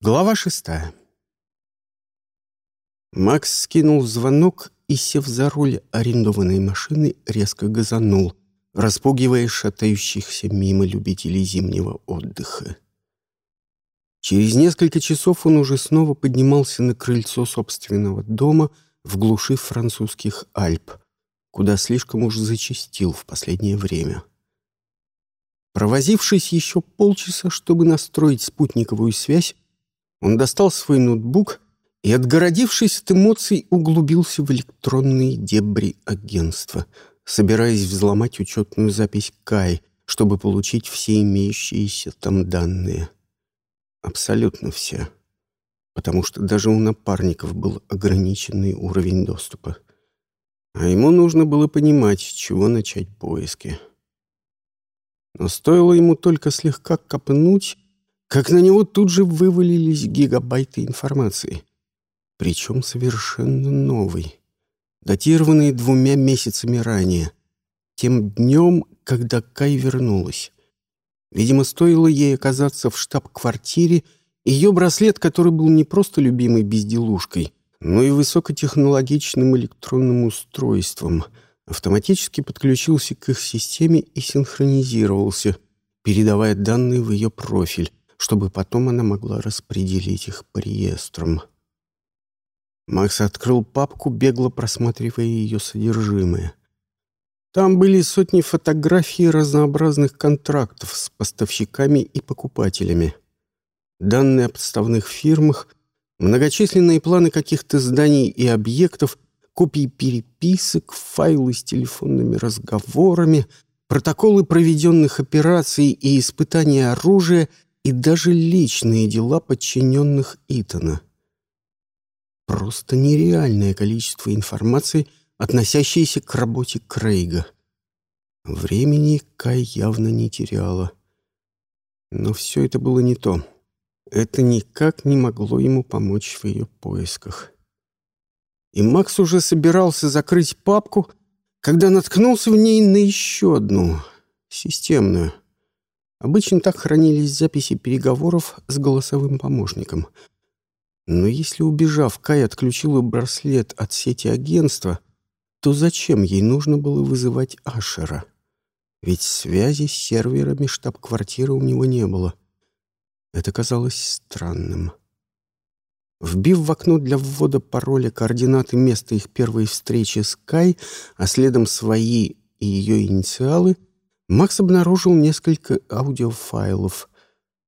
Глава шестая. Макс скинул звонок и, сев за руль арендованной машины, резко газанул, распугивая шатающихся мимо любителей зимнего отдыха. Через несколько часов он уже снова поднимался на крыльцо собственного дома в глуши французских Альп, куда слишком уж зачастил в последнее время. Провозившись еще полчаса, чтобы настроить спутниковую связь, он достал свой ноутбук и, отгородившись от эмоций, углубился в электронные дебри агентства, собираясь взломать учетную запись Кай, чтобы получить все имеющиеся там данные. Абсолютно все. Потому что даже у напарников был ограниченный уровень доступа. А ему нужно было понимать, с чего начать поиски. Но стоило ему только слегка копнуть, как на него тут же вывалились гигабайты информации. Причем совершенно новой, датированной двумя месяцами ранее, тем днем, когда Кай вернулась. Видимо, стоило ей оказаться в штаб-квартире, ее браслет, который был не просто любимой безделушкой, но и высокотехнологичным электронным устройством, автоматически подключился к их системе и синхронизировался, передавая данные в ее профиль, чтобы потом она могла распределить их по реестрам. Макс открыл папку, бегло просматривая ее содержимое. Там были сотни фотографий разнообразных контрактов с поставщиками и покупателями. Данные о подставных фирмах, многочисленные планы каких-то зданий и объектов, копии переписок, файлы с телефонными разговорами, протоколы проведенных операций и испытания оружия и даже личные дела подчиненных Итана. Просто нереальное количество информации, относящейся к работе Крейга. Времени Кай явно не теряла. Но все это было не то. Это никак не могло ему помочь в ее поисках. И Макс уже собирался закрыть папку, когда наткнулся в ней на еще одну, системную — Обычно так хранились записи переговоров с голосовым помощником. Но если, убежав, Кай отключила браслет от сети агентства, то зачем ей нужно было вызывать Ашера? Ведь связи с серверами штаб-квартиры у него не было. Это казалось странным. Вбив в окно для ввода пароля координаты места их первой встречи с Кай, а следом свои и ее инициалы — Макс обнаружил несколько аудиофайлов,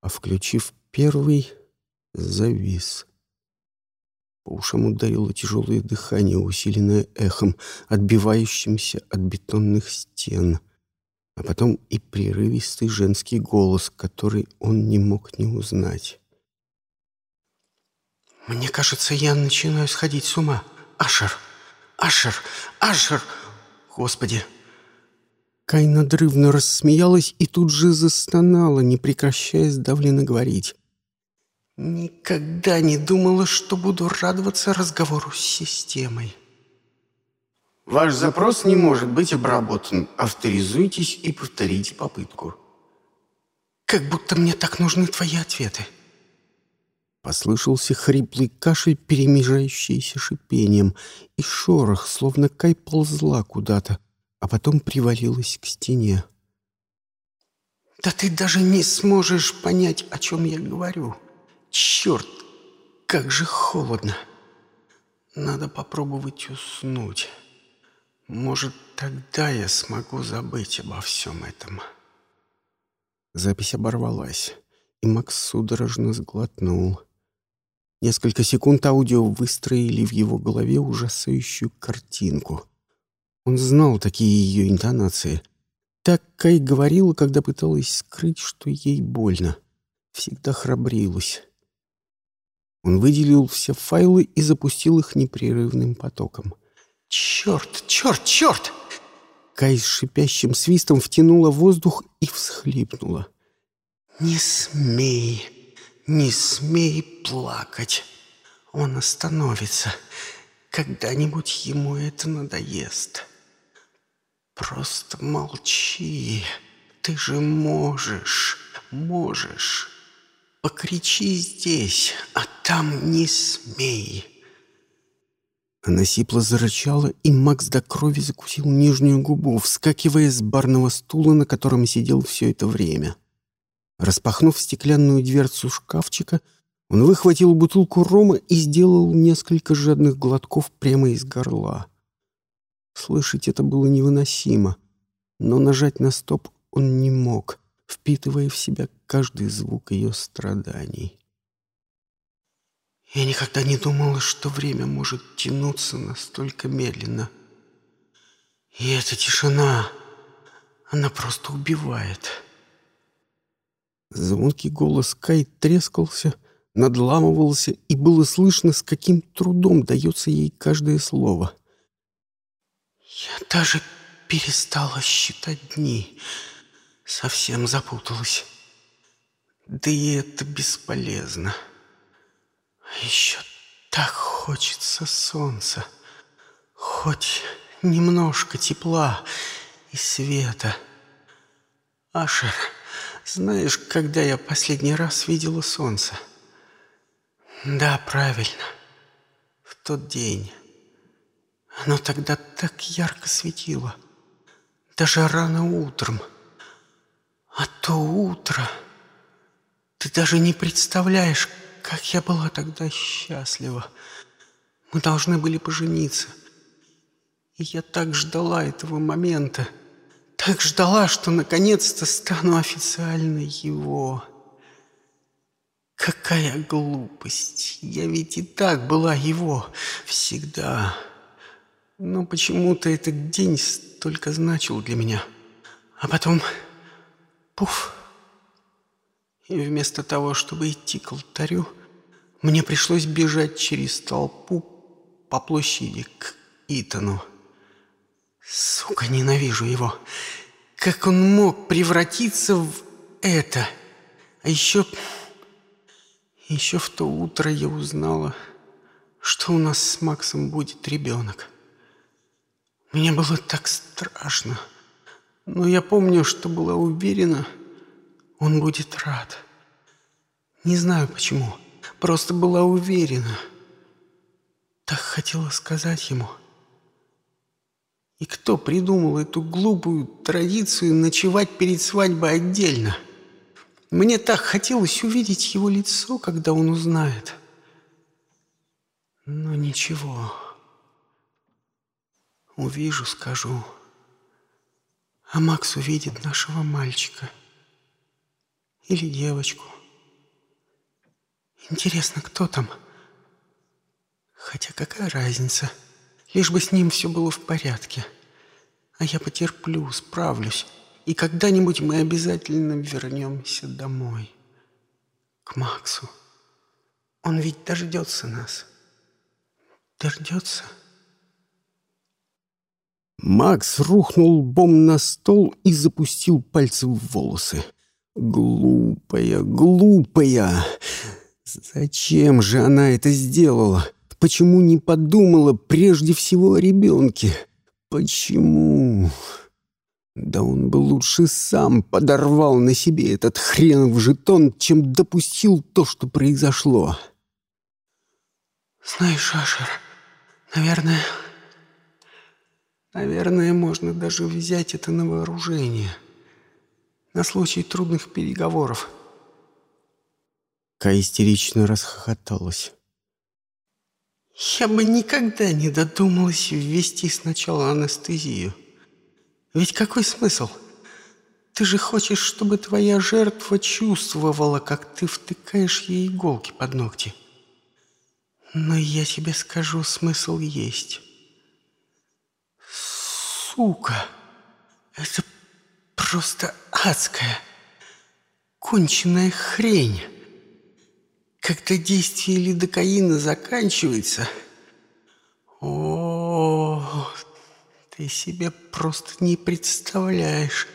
а включив первый, завис. По ушам ударило тяжелое дыхание, усиленное эхом, отбивающимся от бетонных стен, а потом и прерывистый женский голос, который он не мог не узнать. «Мне кажется, я начинаю сходить с ума. Ашер! Ашер! Ашер! Господи!» Кай надрывно рассмеялась и тут же застонала, не прекращая сдавленно говорить. «Никогда не думала, что буду радоваться разговору с системой». «Ваш запрос не может быть обработан. Авторизуйтесь и повторите попытку». «Как будто мне так нужны твои ответы». Послышался хриплый кашель, перемежающийся шипением, и шорох, словно Кай ползла куда-то, а потом привалилась к стене. «Да ты даже не сможешь понять, о чем я говорю. Черт, как же холодно. Надо попробовать уснуть. Может, тогда я смогу забыть обо всем этом». Запись оборвалась, и Макс судорожно сглотнул. Несколько секунд аудио выстроили в его голове ужасающую картинку — он знал такие ее интонации. Так Кай говорила, когда пыталась скрыть, что ей больно. Всегда храбрилась. Он выделил все файлы и запустил их непрерывным потоком. «Черт, черт, черт!» Кай с шипящим свистом втянула воздух и всхлипнула. «Не смей, не смей плакать. Он остановится. Когда-нибудь ему это надоест». Просто молчи. Ты же можешь, можешь. покричи здесь, а там не смей!» Она сипло зарычала, и Макс до крови закусил нижнюю губу, вскакивая с барного стула, на котором сидел все это время. Распахнув стеклянную дверцу шкафчика, он выхватил бутылку рома и сделал несколько жадных глотков прямо из горла. Слышать это было невыносимо, но нажать на стоп он не мог, впитывая в себя каждый звук ее страданий. Я никогда не думала, что время может тянуться настолько медленно. И эта тишина, она просто убивает. Звонкий голос Кай трескался, надламывался, и было слышно, с каким трудом дается ей каждое слово. Я даже перестала считать дни, совсем запуталась. Да и это бесполезно. А еще так хочется солнца, хоть немножко тепла и света. Ашер, знаешь, когда я последний раз видела солнце? Да, правильно, в тот день. Оно тогда так ярко светило, даже рано утром. А то утро... Ты даже не представляешь, как я была тогда счастлива. Мы должны были пожениться. И я так ждала этого момента. Так ждала, что наконец-то стану официально его. Какая глупость. Я ведь и так была его. Всегда. Но почему-то этот день столько значил для меня. А потом... Пуф! И вместо того, чтобы идти к алтарю, мне пришлось бежать через толпу по площади к Итану. Сука, ненавижу его. Как он мог превратиться в это? А еще... Еще в то утро я узнала, что у нас с Максом будет ребенок. Мне было так страшно. Но я помню, что была уверена, он будет рад. Не знаю почему. Просто была уверена. Так хотела сказать ему. И кто придумал эту глупую традицию ночевать перед свадьбой отдельно? Мне так хотелось увидеть его лицо, когда он узнает. Но ничего. Увижу, скажу. А Макс увидит нашего мальчика. Или девочку. Интересно, кто там? Хотя какая разница? Лишь бы с ним все было в порядке. А я потерплю, справлюсь. И когда-нибудь мы обязательно вернемся домой. К Максу. Он ведь дождется нас. Дождется. Макс рухнул лбом на стол и запустил пальцы в волосы. Глупая, глупая. Зачем же она это сделала? Почему не подумала прежде всего о ребенке? Почему? Да он бы лучше сам подорвал на себе этот хренов жетон, чем допустил то, что произошло. Знаешь, Ашер, наверное... Наверное, можно даже взять это на вооружение. На случай трудных переговоров. Ка истерично расхохоталась. «Я бы никогда не додумалась ввести сначала анестезию. Ведь какой смысл? Ты же хочешь, чтобы твоя жертва чувствовала, как ты втыкаешь ей иголки под ногти. Но я тебе скажу, смысл есть. Сука! Это просто адская, конченная хрень!» Когда действие лидокаина заканчивается... О, ты себе просто не представляешь,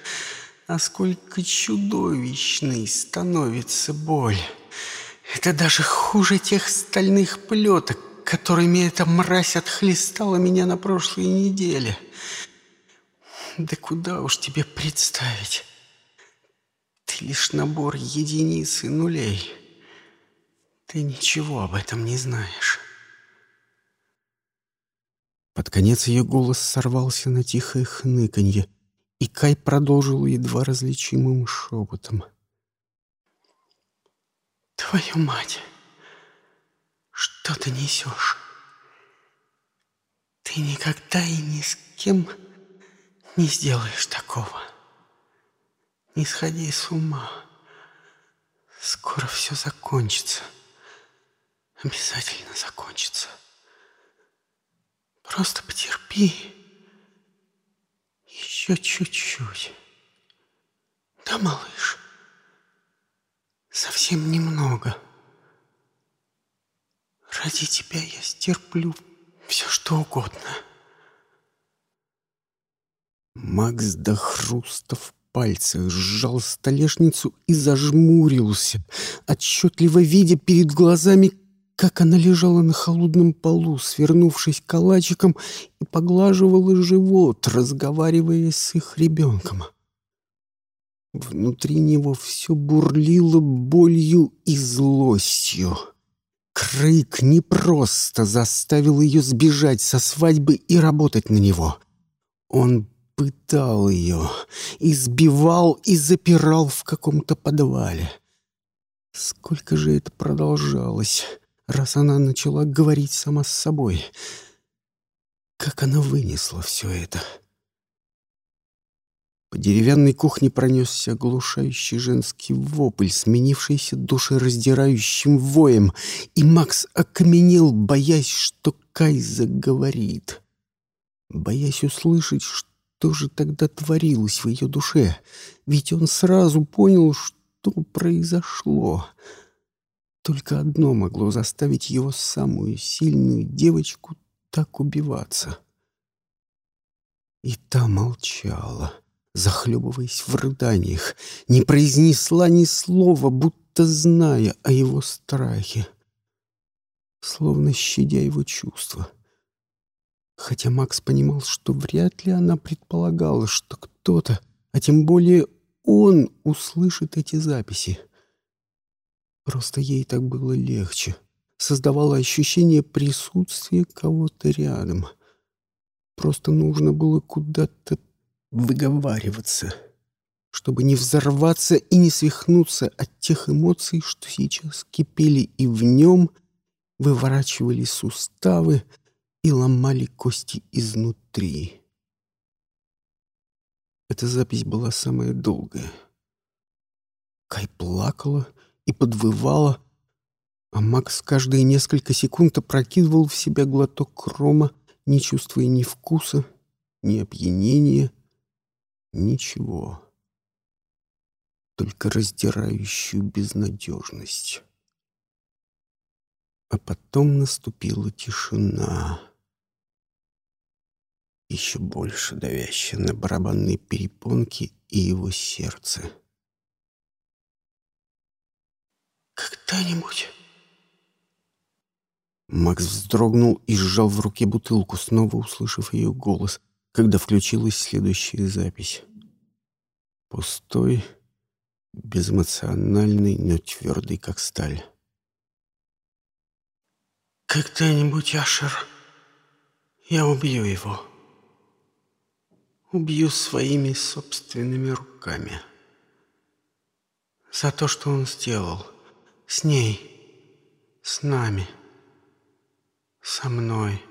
насколько чудовищной становится боль. Это даже хуже тех стальных плеток, которыми эта мразь отхлестала меня на прошлой неделе. Да куда уж тебе представить? Ты лишь набор единиц и нулей. Ты ничего об этом не знаешь. Под конец ее голос сорвался на тихое хныканье, и Кай продолжил едва различимым шепотом. «Твою мать! Что ты несешь? Ты никогда и ни с кем не сделаешь такого. Не сходи с ума. Скоро все закончится. Обязательно закончится. Просто потерпи. Еще чуть-чуть. Да, малыш? Совсем немного. Ради тебя я стерплю все, что угодно. Макс до хруста в пальцах сжал столешницу и зажмурился, отчетливо видя перед глазами, как она лежала на холодном полу, свернувшись калачиком и поглаживала живот, разговаривая с их ребенком. Внутри него все бурлило болью и злостью. Крык не просто заставил ее сбежать со свадьбы и работать на него. Он пытал ее, избивал и запирал в каком-то подвале. Сколько же это продолжалось, раз она начала говорить сама с собой? Как она вынесла все это? По деревянной кухне пронесся оглушающий женский вопль, сменившийся душераздирающим воем, и Макс окаменел, боясь, что Кай заговорит. Боясь услышать, что что же тогда творилось в ее душе? Ведь он сразу понял, что произошло. Только одно могло заставить его самую сильную девочку так убиваться. И та молчала, захлебываясь в рыданиях, не произнесла ни слова, будто зная о его страхе, словно щадя его чувства. — Хотя Макс понимал, что вряд ли она предполагала, что кто-то, а тем более он, услышит эти записи. Просто ей так было легче. Создавало ощущение присутствия кого-то рядом. Просто нужно было куда-то выговариваться, чтобы не взорваться и не свихнуться от тех эмоций, что сейчас кипели и в нем, выворачивали суставы, и ломали кости изнутри. Эта запись была самая долгая. Кай плакала и подвывала, а Макс каждые несколько секунд опрокидывал в себя глоток рома, не чувствуя ни вкуса, ни опьянения, ничего. Только раздирающую безнадежность. А потом наступила тишина еще больше давящая на барабанные перепонки и его сердце. «Когда-нибудь...» Макс вздрогнул и сжал в руке бутылку, снова услышав ее голос, когда включилась следующая запись. Пустой, безэмоциональный, но твердый, как сталь. «Когда-нибудь, Ашер, я убью его» убью своими собственными руками. За то, что он сделал. С ней. С нами. Со мной.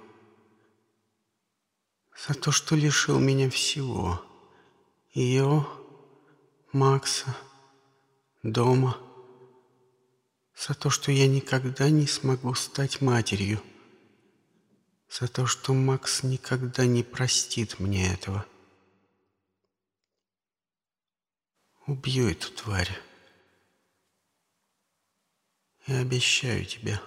За то, что лишил меня всего. Ее, Макса, дома. За то, что я никогда не смогу стать матерью. За то, что Макс никогда не простит мне этого. Убью эту тварь. Я обещаю тебе.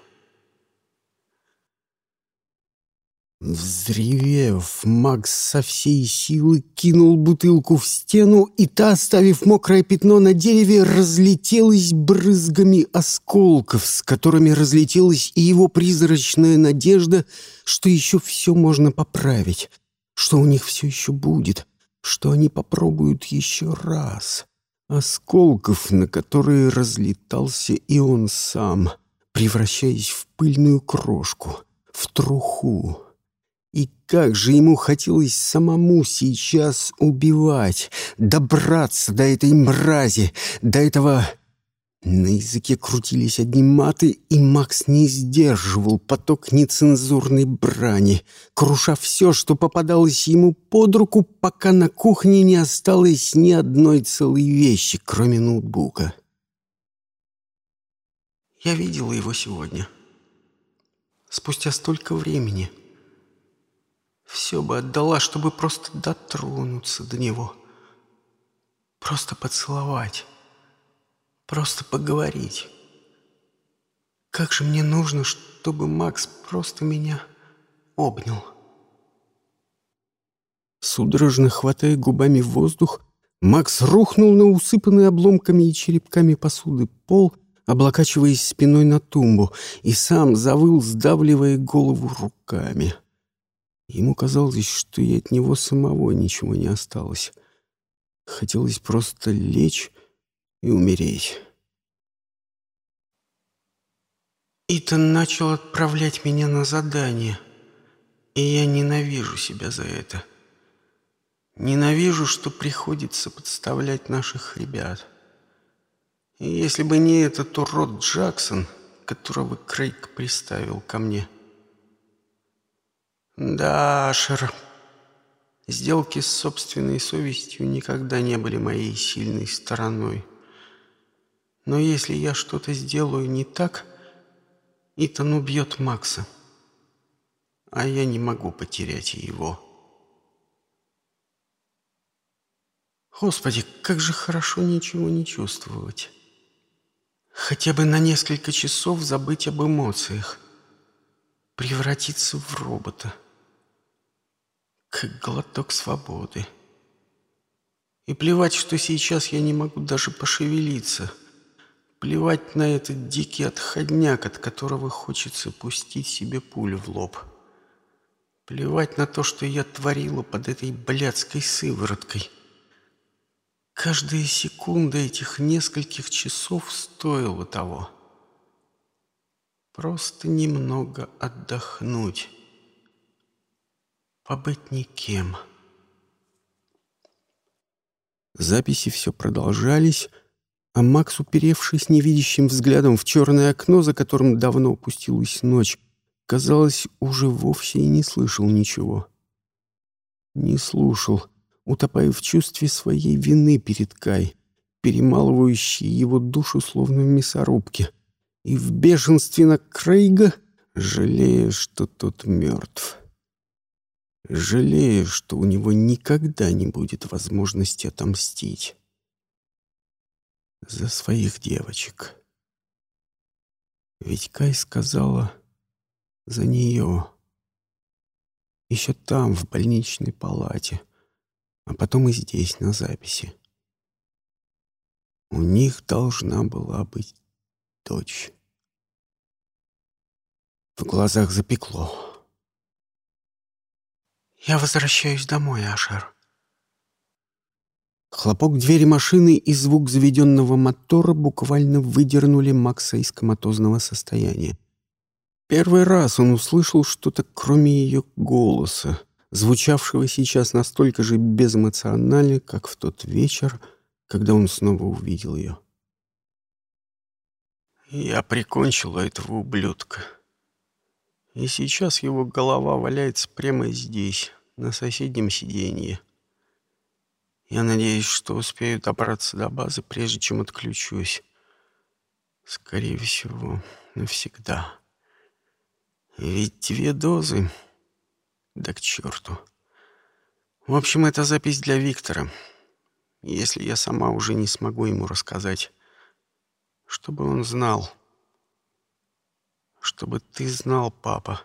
Взревев, Макс со всей силы кинул бутылку в стену, и та, оставив мокрое пятно на дереве, разлетелась брызгами осколков, с которыми разлетелась и его призрачная надежда, что еще все можно поправить, что у них все еще будет, что они попробуют еще раз осколков, на которые разлетался и он сам, превращаясь в пыльную крошку, в труху. И как же ему хотелось самому сейчас убивать, добраться до этой мрази, до этого на языке крутились одни маты, и Макс не сдерживал поток нецензурной брани, круша все, что попадалось ему под руку, пока на кухне не осталось ни одной целой вещи, кроме ноутбука. Я видела его сегодня. Спустя столько времени. Все бы отдала, чтобы просто дотронуться до него. Просто поцеловать. Просто поговорить. Как же мне нужно, чтобы Макс просто меня обнял. Судорожно хватая губами воздух, Макс рухнул на усыпанный обломками и черепками посуды пол, облокачиваясь спиной на тумбу, и сам завыл, сдавливая голову руками. Ему казалось, что и от него самого ничего не осталось. Хотелось просто лечь и умереть. Итан начал отправлять меня на задание, и я ненавижу себя за это. Ненавижу, что приходится подставлять наших ребят. И если бы не этот урод Джексон, которого Крейг приставил ко мне. Да, Ашер, сделки с собственной совестью никогда не были моей сильной стороной. Но если я что-то сделаю не так, Итан убьет Макса, а я не могу потерять его. Господи, как же хорошо ничего не чувствовать. Хотя бы на несколько часов забыть об эмоциях. Превратиться в робота. Как глоток свободы. И плевать, что сейчас я не могу даже пошевелиться – Плевать на этот дикий отходняк, от которого хочется пустить себе пулю в лоб. Плевать на то, что я творила под этой блядской сывороткой. Каждая секунда этих нескольких часов стоила того. Просто немного отдохнуть. Побыть никем. Записи все продолжались, а Макс, уперевшись невидящим взглядом в черное окно, за которым давно опустилась ночь, казалось, уже вовсе и не слышал ничего. Не слушал, утопая в чувстве своей вины перед Кай, перемалывающей его душу словно в мясорубке, и в бешенстве на Крейга, жалея, что тот мертв. Жалея, что у него никогда не будет возможности отомстить за своих девочек. Ведь Кай сказала за нее. Еще там, в больничной палате, а потом и здесь, на записи. У них должна была быть дочь. В глазах запекло. «Я возвращаюсь домой, Ашер», Хлопок двери машины и звук заведенного мотора буквально выдернули Макса из коматозного состояния. Первый раз он услышал что-то, кроме ее голоса, звучавшего сейчас настолько же безэмоционально, как в тот вечер, когда он снова увидел ее. «Я прикончила этого ублюдка. И сейчас его голова валяется прямо здесь, на соседнем сиденье. Я надеюсь, что успею добраться до базы, прежде чем отключусь. Скорее всего, навсегда. Ведь две дозы... Да к черту. В общем, это запись для Виктора. Если я сама уже не смогу ему рассказать, чтобы он знал. Чтобы ты знал, папа,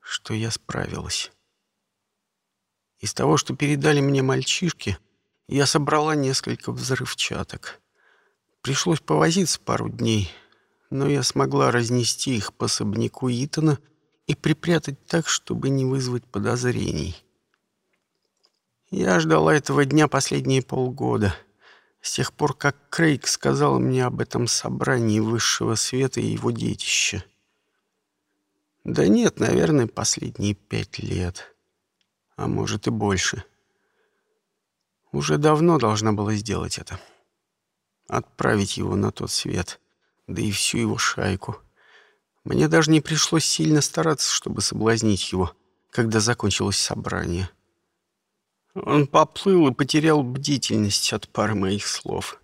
что я справилась. Из того, что передали мне мальчишки, я собрала несколько взрывчаток. Пришлось повозиться пару дней, но я смогла разнести их по особняку Итана и припрятать так, чтобы не вызвать подозрений. Я ждала этого дня последние полгода, С тех пор, как Крейг сказал мне об этом собрании высшего света и его детища. Да нет, наверное, последние пять лет. А может и больше. Уже давно должна была сделать это. Отправить его на тот свет, да и всю его шайку. Мне даже не пришлось сильно стараться, чтобы соблазнить его, когда закончилось собрание. Он поплыл и потерял бдительность от пары моих слов.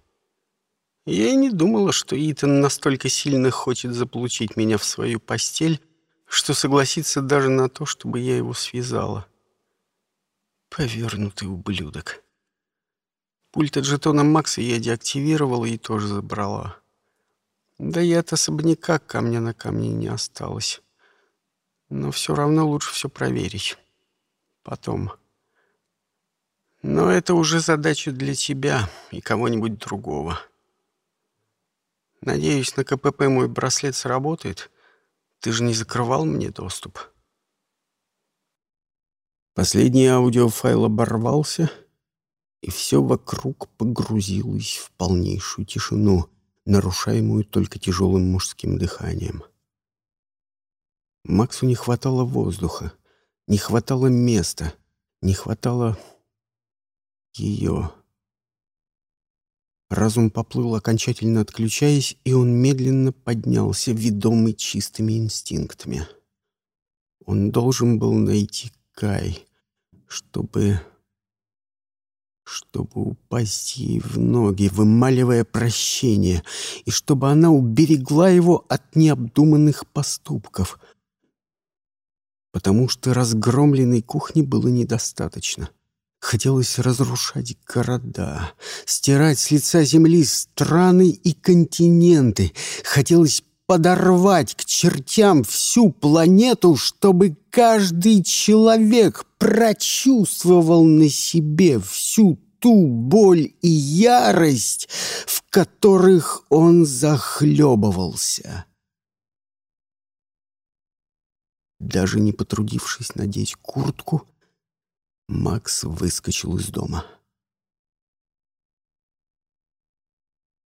Я и не думала, что Итан настолько сильно хочет заполучить меня в свою постель, что согласится даже на то, чтобы я его связала. Повернутый ублюдок. Пульт от жетона Макса я деактивировала и тоже забрала. Да и от особняка камня на камне не осталось. Но все равно лучше все проверить. Потом. Но это уже задача для тебя и кого-нибудь другого. Надеюсь, на КПП мой браслет сработает. Ты же не закрывал мне доступ. Последний аудиофайл оборвался, и все вокруг погрузилось в полнейшую тишину, нарушаемую только тяжелым мужским дыханием. Максу не хватало воздуха, не хватало места, не хватало ее. Разум поплыл, окончательно отключаясь, и он медленно поднялся, ведомый чистыми инстинктами. Он должен был найти Кай, чтобы... чтобы упасть ей в ноги, вымаливая прощение, и чтобы она уберегла его от необдуманных поступков. Потому что разгромленной кухни было недостаточно. Хотелось разрушать города, стирать с лица земли страны и континенты. Хотелось подорвать к чертям всю планету, чтобы каждый человек прочувствовал на себе всю ту боль и ярость, в которых он захлебывался. Даже не потрудившись надеть куртку, Макс выскочил из дома.